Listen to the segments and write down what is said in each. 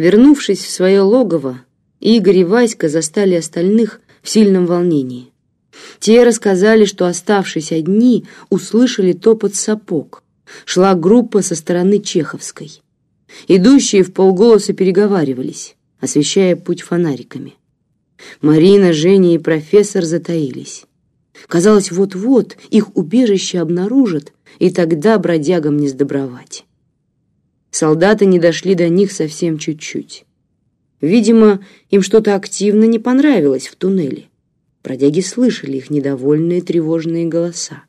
Вернувшись в свое логово, Игорь и Васька застали остальных в сильном волнении. Те рассказали, что, оставшись одни, услышали топот сапог. Шла группа со стороны Чеховской. Идущие в полголоса переговаривались, освещая путь фонариками. Марина, Женя и профессор затаились. Казалось, вот-вот их убежище обнаружат, и тогда бродягам не сдобровать. Солдаты не дошли до них совсем чуть-чуть. Видимо, им что-то активно не понравилось в туннеле. Бродяги слышали их недовольные тревожные голоса.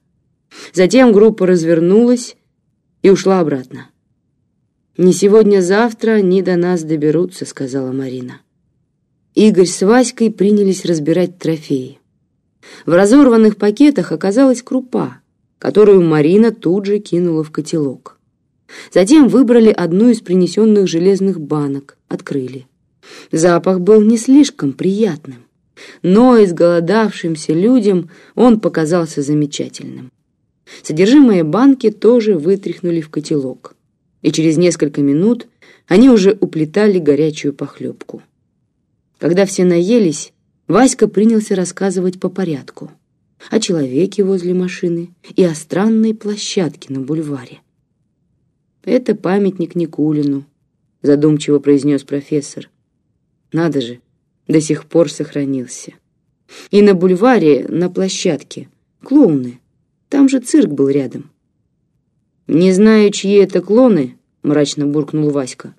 Затем группа развернулась и ушла обратно. «Не сегодня-завтра они до нас доберутся», — сказала Марина. Игорь с Васькой принялись разбирать трофеи. В разорванных пакетах оказалась крупа, которую Марина тут же кинула в котелок. Затем выбрали одну из принесенных железных банок, открыли. Запах был не слишком приятным, но изголодавшимся людям он показался замечательным. Содержимое банки тоже вытряхнули в котелок, и через несколько минут они уже уплетали горячую похлебку. Когда все наелись, Васька принялся рассказывать по порядку о человеке возле машины и о странной площадке на бульваре. «Это памятник Никулину», — задумчиво произнес профессор. «Надо же, до сих пор сохранился. И на бульваре, на площадке, клоуны. Там же цирк был рядом». «Не знаю, чьи это клоны», — мрачно буркнул Васька.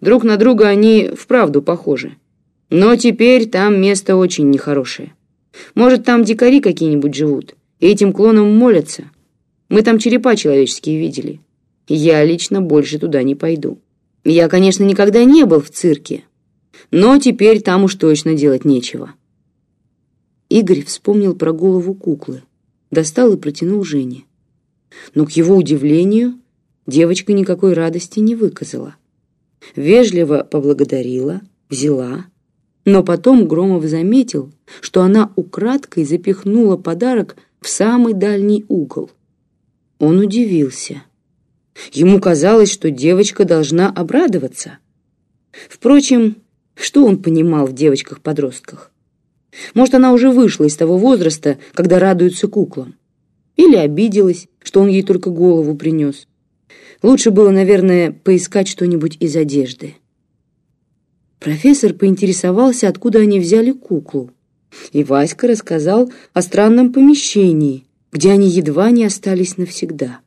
«Друг на друга они вправду похожи. Но теперь там место очень нехорошее. Может, там дикари какие-нибудь живут, и этим клонам молятся. Мы там черепа человеческие видели. Я лично больше туда не пойду. Я, конечно, никогда не был в цирке, но теперь там уж точно делать нечего. Игорь вспомнил про голову куклы, достал и протянул Жене. Но, к его удивлению, девочка никакой радости не выказала. Вежливо поблагодарила, взяла, но потом Громов заметил, что она украдкой запихнула подарок в самый дальний угол. Он удивился. Ему казалось, что девочка должна обрадоваться. Впрочем, что он понимал в девочках-подростках? Может, она уже вышла из того возраста, когда радуются куклам. Или обиделась, что он ей только голову принес. Лучше было, наверное, поискать что-нибудь из одежды. Профессор поинтересовался, откуда они взяли куклу. И Васька рассказал о странном помещении, где они едва не остались навсегда.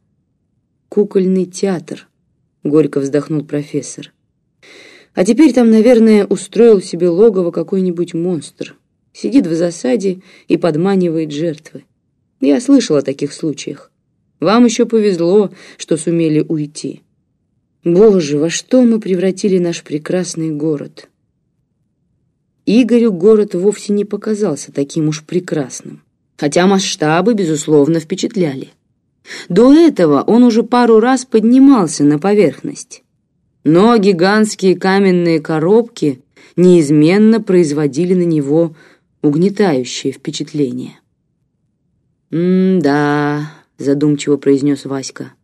«Кукольный театр», — горько вздохнул профессор. «А теперь там, наверное, устроил себе логово какой-нибудь монстр. Сидит в засаде и подманивает жертвы. Я слышал о таких случаях. Вам еще повезло, что сумели уйти». Боже, во что мы превратили наш прекрасный город? Игорю город вовсе не показался таким уж прекрасным, хотя масштабы, безусловно, впечатляли. До этого он уже пару раз поднимался на поверхность, но гигантские каменные коробки неизменно производили на него угнетающее впечатление. «М-да», — задумчиво произнес Васька, —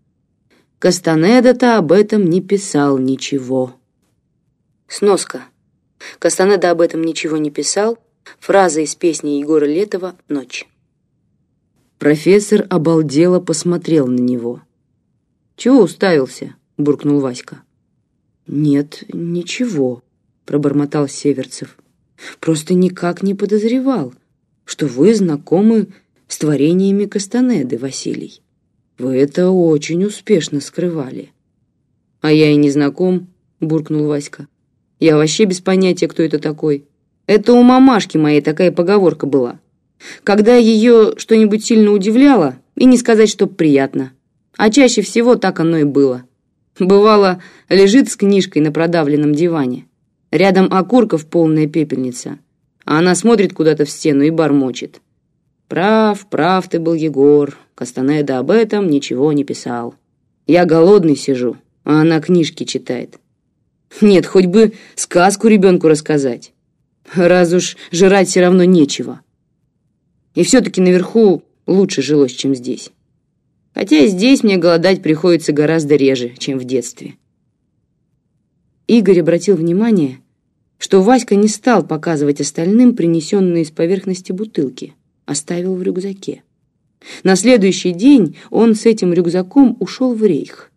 Кастанеда-то об этом не писал ничего. Сноска. Кастанеда об этом ничего не писал. Фраза из песни Егора Летова «Ночь». Профессор обалдело посмотрел на него. «Чего уставился?» — буркнул Васька. «Нет, ничего», — пробормотал Северцев. «Просто никак не подозревал, что вы знакомы с творениями Кастанеды, Василий». Вы это очень успешно скрывали. А я и не знаком, буркнул Васька. Я вообще без понятия, кто это такой. Это у мамашки моей такая поговорка была. Когда ее что-нибудь сильно удивляло, и не сказать, что приятно. А чаще всего так оно и было. Бывало, лежит с книжкой на продавленном диване. Рядом окурков полная пепельница. А она смотрит куда-то в стену и бормочет. «Прав, прав ты был, Егор. Кастанеда об этом ничего не писал. Я голодный сижу, а она книжки читает. Нет, хоть бы сказку ребенку рассказать. Раз уж жрать все равно нечего. И все-таки наверху лучше жилось, чем здесь. Хотя здесь мне голодать приходится гораздо реже, чем в детстве. Игорь обратил внимание, что Васька не стал показывать остальным принесенные с поверхности бутылки, оставил в рюкзаке. На следующий день он с этим рюкзаком ушел в рейх,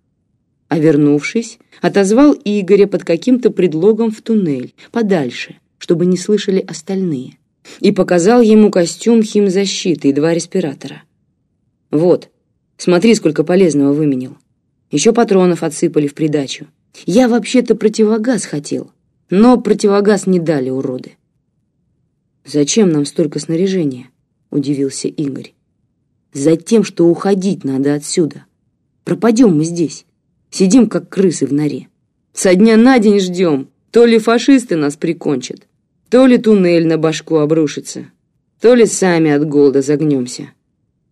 а вернувшись, отозвал Игоря под каким-то предлогом в туннель, подальше, чтобы не слышали остальные, и показал ему костюм химзащиты и два респиратора. «Вот, смотри, сколько полезного выменил. Еще патронов отсыпали в придачу. Я вообще-то противогаз хотел, но противогаз не дали, уроды». «Зачем нам столько снаряжения?» — удивился Игорь. «Затем, что уходить надо отсюда. Пропадем мы здесь. Сидим, как крысы в норе. Со дня на день ждем. То ли фашисты нас прикончат, то ли туннель на башку обрушится, то ли сами от голода загнемся.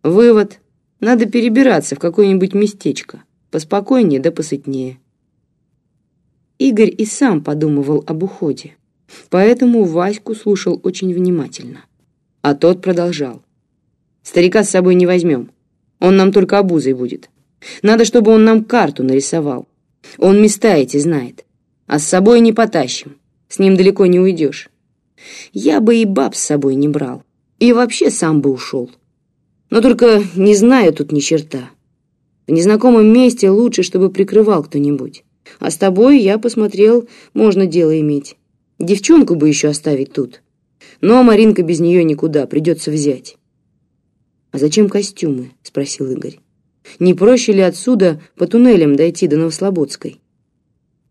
Вывод. Надо перебираться в какое-нибудь местечко. Поспокойнее да посытнее. Игорь и сам подумывал об уходе, поэтому Ваську слушал очень внимательно. А тот продолжал. «Старика с собой не возьмем. Он нам только обузой будет. Надо, чтобы он нам карту нарисовал. Он места эти знает. А с собой не потащим. С ним далеко не уйдешь. Я бы и баб с собой не брал. И вообще сам бы ушел. Но только не знаю тут ни черта. В незнакомом месте лучше, чтобы прикрывал кто-нибудь. А с тобой, я посмотрел, можно дело иметь. Девчонку бы еще оставить тут. Но Маринка без нее никуда, придется взять. «А зачем костюмы?» — спросил Игорь. Не проще ли отсюда по туннелям дойти до Новослободской?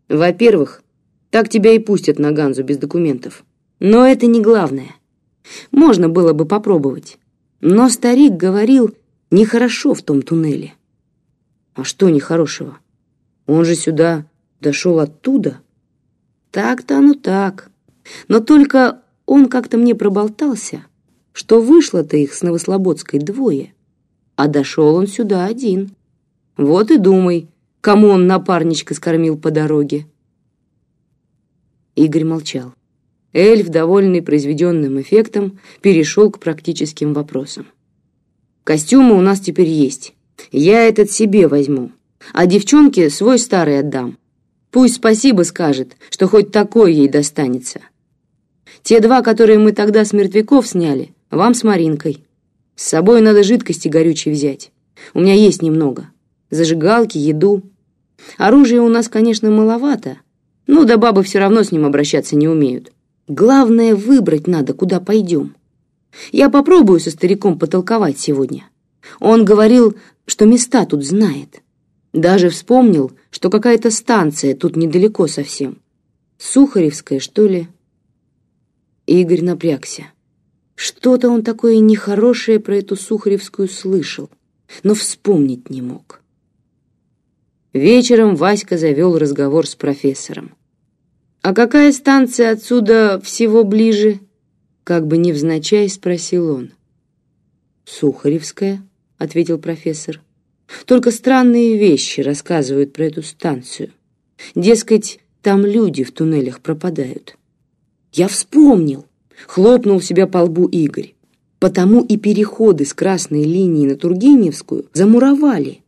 Во-первых, так тебя и пустят на Ганзу без документов. Но это не главное. Можно было бы попробовать. Но старик говорил, нехорошо в том туннеле. А что нехорошего? Он же сюда дошел оттуда. Так-то оно так. Но только он как-то мне проболтался, что вышло-то их с Новослободской двое а дошел он сюда один. Вот и думай, кому он напарничка скормил по дороге. Игорь молчал. Эльф, довольный произведенным эффектом, перешел к практическим вопросам. «Костюмы у нас теперь есть. Я этот себе возьму, а девчонке свой старый отдам. Пусть спасибо скажет, что хоть такой ей достанется. Те два, которые мы тогда с мертвяков сняли, вам с Маринкой. С собой надо жидкости горючей взять. У меня есть немного. Зажигалки, еду. Оружия у нас, конечно, маловато, но да бабы все равно с ним обращаться не умеют. Главное, выбрать надо, куда пойдем. Я попробую со стариком потолковать сегодня. Он говорил, что места тут знает. Даже вспомнил, что какая-то станция тут недалеко совсем. Сухаревская, что ли? Игорь напрягся. Что-то он такое нехорошее про эту Сухаревскую слышал, но вспомнить не мог. Вечером Васька завел разговор с профессором. «А какая станция отсюда всего ближе?» Как бы невзначай спросил он. «Сухаревская», — ответил профессор. «Только странные вещи рассказывают про эту станцию. Дескать, там люди в туннелях пропадают». «Я вспомнил!» Хлопнул себя по лбу Игорь. Потому и переходы с красной линии на Тургеневскую замуровали.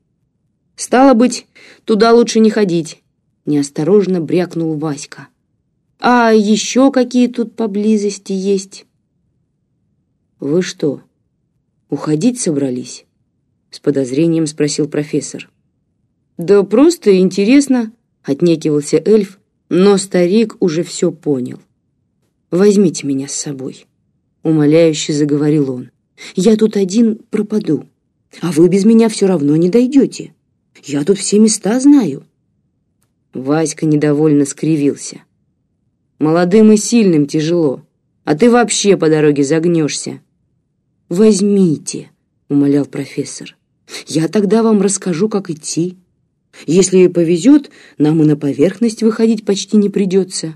Стало быть, туда лучше не ходить, неосторожно брякнул Васька. А еще какие тут поблизости есть? Вы что, уходить собрались? С подозрением спросил профессор. Да просто интересно, отнекивался эльф, но старик уже все понял. Возьмите меня с собой», — умоляюще заговорил он. «Я тут один пропаду, а вы без меня все равно не дойдете. Я тут все места знаю». Васька недовольно скривился. «Молодым и сильным тяжело, а ты вообще по дороге загнешься». «Возьмите», — умолял профессор. «Я тогда вам расскажу, как идти. Если повезет, нам и на поверхность выходить почти не придется».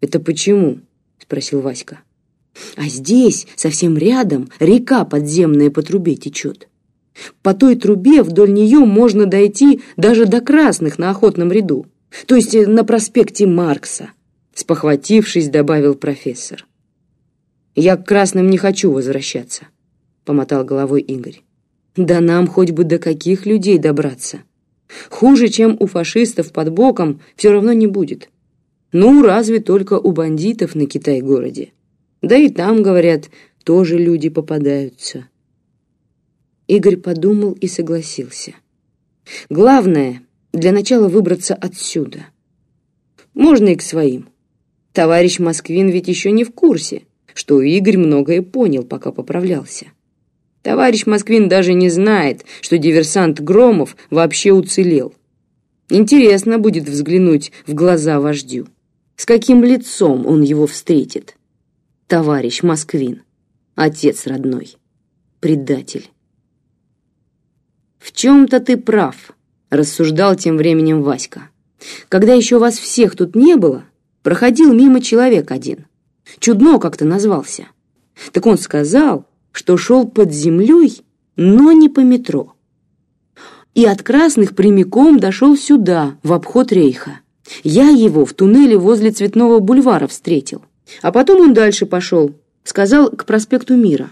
«Это почему?» — спросил Васька. «А здесь, совсем рядом, река подземная по трубе течет. По той трубе вдоль нее можно дойти даже до красных на охотном ряду, то есть на проспекте Маркса», — спохватившись, добавил профессор. «Я к красным не хочу возвращаться», — помотал головой Игорь. «Да нам хоть бы до каких людей добраться. Хуже, чем у фашистов под боком, все равно не будет». Ну, разве только у бандитов на Китай-городе. Да и там, говорят, тоже люди попадаются. Игорь подумал и согласился. Главное, для начала выбраться отсюда. Можно и к своим. Товарищ Москвин ведь еще не в курсе, что Игорь многое понял, пока поправлялся. Товарищ Москвин даже не знает, что диверсант Громов вообще уцелел. Интересно будет взглянуть в глаза вождю. С каким лицом он его встретит? Товарищ Москвин, отец родной, предатель. «В чем-то ты прав», — рассуждал тем временем Васька. «Когда еще вас всех тут не было, проходил мимо человек один. Чудно как-то назвался. Так он сказал, что шел под землей, но не по метро. И от Красных прямиком дошел сюда, в обход рейха. Я его в туннеле возле Цветного бульвара встретил. А потом он дальше пошел, сказал, к проспекту Мира.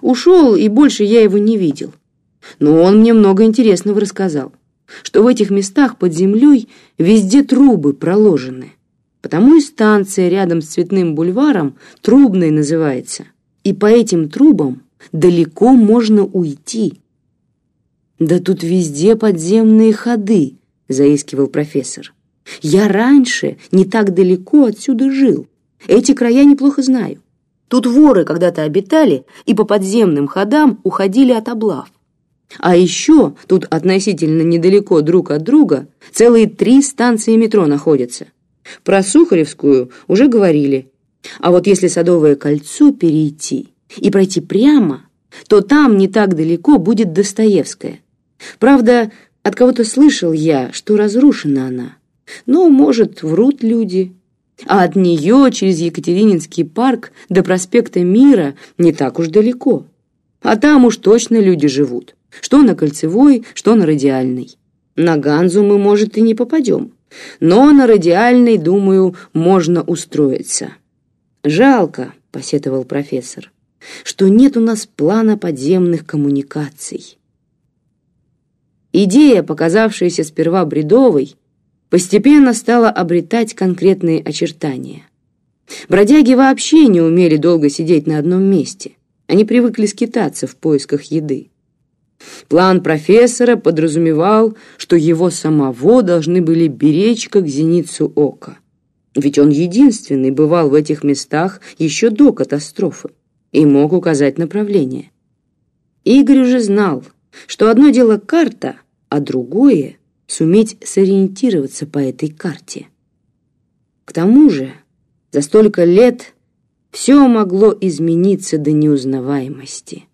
Ушел, и больше я его не видел. Но он мне много интересного рассказал, что в этих местах под землей везде трубы проложены. Потому и станция рядом с Цветным бульваром трубной называется. И по этим трубам далеко можно уйти. «Да тут везде подземные ходы», — заискивал профессор. «Я раньше не так далеко отсюда жил. Эти края неплохо знаю. Тут воры когда-то обитали и по подземным ходам уходили от облав. А еще тут относительно недалеко друг от друга целые три станции метро находятся. Про Сухаревскую уже говорили. А вот если Садовое кольцо перейти и пройти прямо, то там не так далеко будет Достоевская. Правда, от кого-то слышал я, что разрушена она. Но, может, врут люди. А от нее через Екатерининский парк до проспекта Мира не так уж далеко. А там уж точно люди живут. Что на Кольцевой, что на Радиальной. На Ганзу мы, может, и не попадем. Но на Радиальной, думаю, можно устроиться. «Жалко», — посетовал профессор, «что нет у нас плана подземных коммуникаций». Идея, показавшаяся сперва бредовой, постепенно стала обретать конкретные очертания. Бродяги вообще не умели долго сидеть на одном месте. Они привыкли скитаться в поисках еды. План профессора подразумевал, что его самого должны были беречь как зеницу ока. Ведь он единственный бывал в этих местах еще до катастрофы и мог указать направление. Игорь уже знал, что одно дело карта, а другое — суметь сориентироваться по этой карте. К тому же за столько лет все могло измениться до неузнаваемости —